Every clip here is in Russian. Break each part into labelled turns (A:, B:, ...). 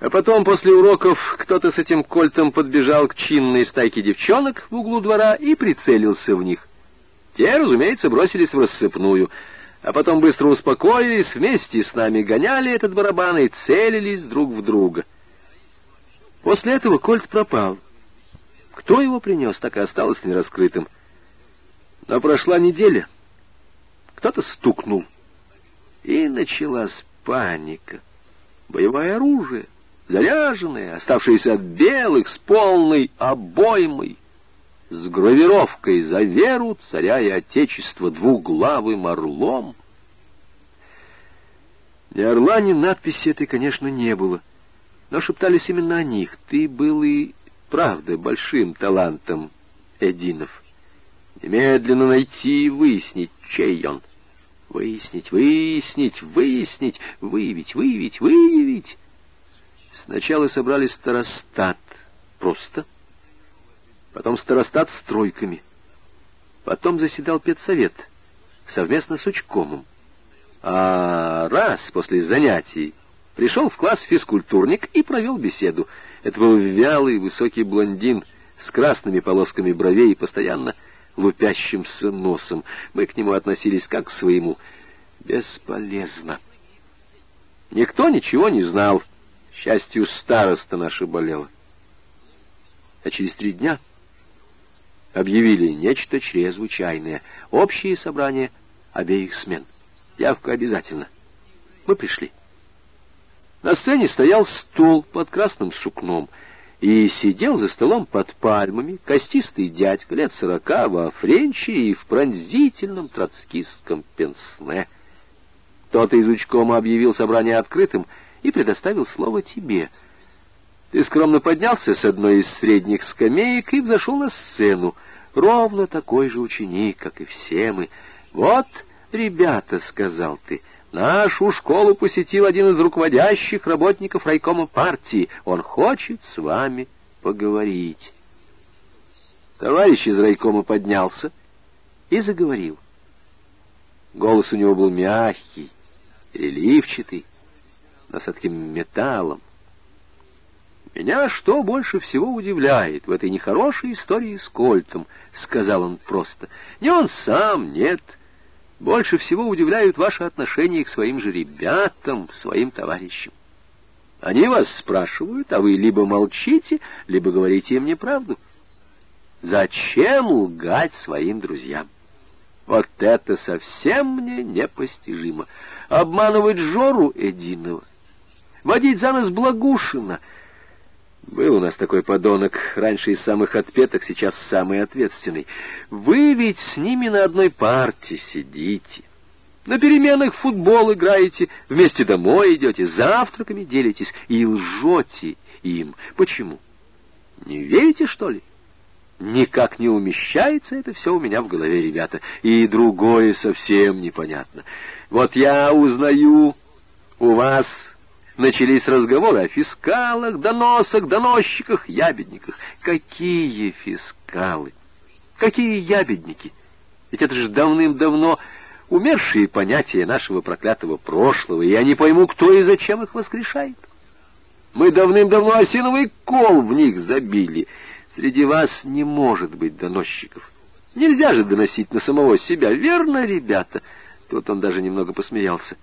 A: А потом, после уроков, кто-то с этим кольтом подбежал к чинной стайке девчонок в углу двора и прицелился в них. Те, разумеется, бросились в рассыпную, а потом быстро успокоились, вместе с нами гоняли этот барабан и целились друг в друга. После этого кольт пропал. Кто его принес, так и осталось нераскрытым. Но прошла неделя. Кто-то стукнул. И началась паника. Боевое оружие — заряженные, оставшиеся от белых, с полной обоймой, с гравировкой за веру царя и отечества двуглавым орлом. Ни орла, ни надписи этой, конечно, не было, но шептались именно о них. Ты был и, правда, большим талантом, Эдинов. Немедленно найти и выяснить, чей он. Выяснить, выяснить, выяснить, выявить, выявить, выявить. Сначала собрали старостат просто, потом старостат с тройками, потом заседал педсовет совместно с учкомом. А раз после занятий пришел в класс физкультурник и провел беседу. Это был вялый высокий блондин с красными полосками бровей и постоянно лупящимся носом. Мы к нему относились как к своему. Бесполезно. Никто ничего не знал счастью, староста наша болела. А через три дня объявили нечто чрезвычайное. Общее собрание обеих смен. Явка обязательно. Мы пришли. На сцене стоял стол под красным сукном, и сидел за столом под пальмами костистый дядька лет сорока во френче и в пронзительном троцкистском пенсне. Тот из учкома объявил собрание открытым — и предоставил слово тебе. Ты скромно поднялся с одной из средних скамеек и взошел на сцену, ровно такой же ученик, как и все мы. «Вот, ребята», — сказал ты, — «нашу школу посетил один из руководящих работников райкома партии. Он хочет с вами поговорить». Товарищ из райкома поднялся и заговорил. Голос у него был мягкий, переливчатый, но с таким металлом. «Меня что больше всего удивляет в этой нехорошей истории с Кольтом?» — сказал он просто. «Не он сам, нет. Больше всего удивляют ваши отношения к своим же ребятам, своим товарищам. Они вас спрашивают, а вы либо молчите, либо говорите им неправду. Зачем лгать своим друзьям? Вот это совсем мне непостижимо. Обманывать Жору Эдинова, водить за нос Благушина. Был у нас такой подонок, раньше из самых отпетых, сейчас самый ответственный. Вы ведь с ними на одной партии сидите. На переменах в футбол играете, вместе домой идете, завтраками делитесь и лжете им. Почему? Не верите, что ли? Никак не умещается это все у меня в голове, ребята. И другое совсем непонятно. Вот я узнаю у вас Начались разговоры о фискалах, доносах, доносчиках, ябедниках. Какие фискалы? Какие ябедники? Ведь это же давным-давно умершие понятия нашего проклятого прошлого, и я не пойму, кто и зачем их воскрешает. Мы давным-давно осиновый кол в них забили. Среди вас не может быть доносчиков. Нельзя же доносить на самого себя, верно, ребята? Тут он даже немного посмеялся.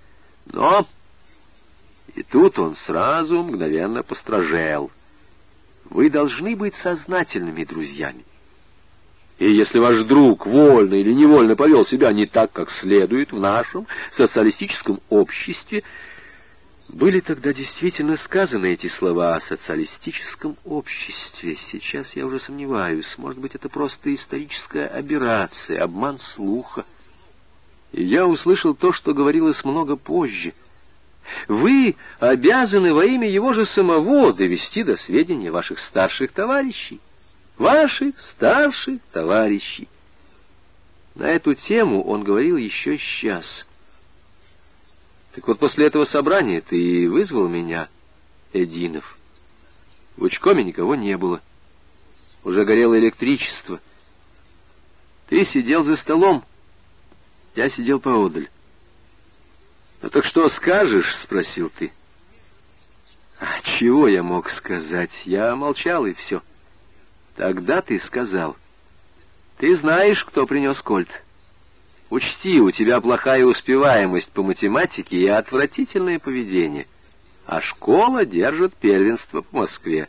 A: Но тут он сразу мгновенно постражел. Вы должны быть сознательными друзьями. И если ваш друг вольно или невольно повел себя не так, как следует в нашем социалистическом обществе, были тогда действительно сказаны эти слова о социалистическом обществе. Сейчас я уже сомневаюсь, может быть, это просто историческая аберрация, обман слуха. И я услышал то, что говорилось много позже — вы обязаны во имя его же самого довести до сведения ваших старших товарищей. Ваших старших товарищей. На эту тему он говорил еще сейчас. Так вот, после этого собрания ты вызвал меня, Эдинов. В учкоме никого не было. Уже горело электричество. Ты сидел за столом, я сидел поодаль. «Ну так что скажешь?» — спросил ты. А чего я мог сказать? Я молчал, и все. Тогда ты сказал. Ты знаешь, кто принес кольт? Учти, у тебя плохая успеваемость по математике и отвратительное поведение. А школа держит первенство по Москве.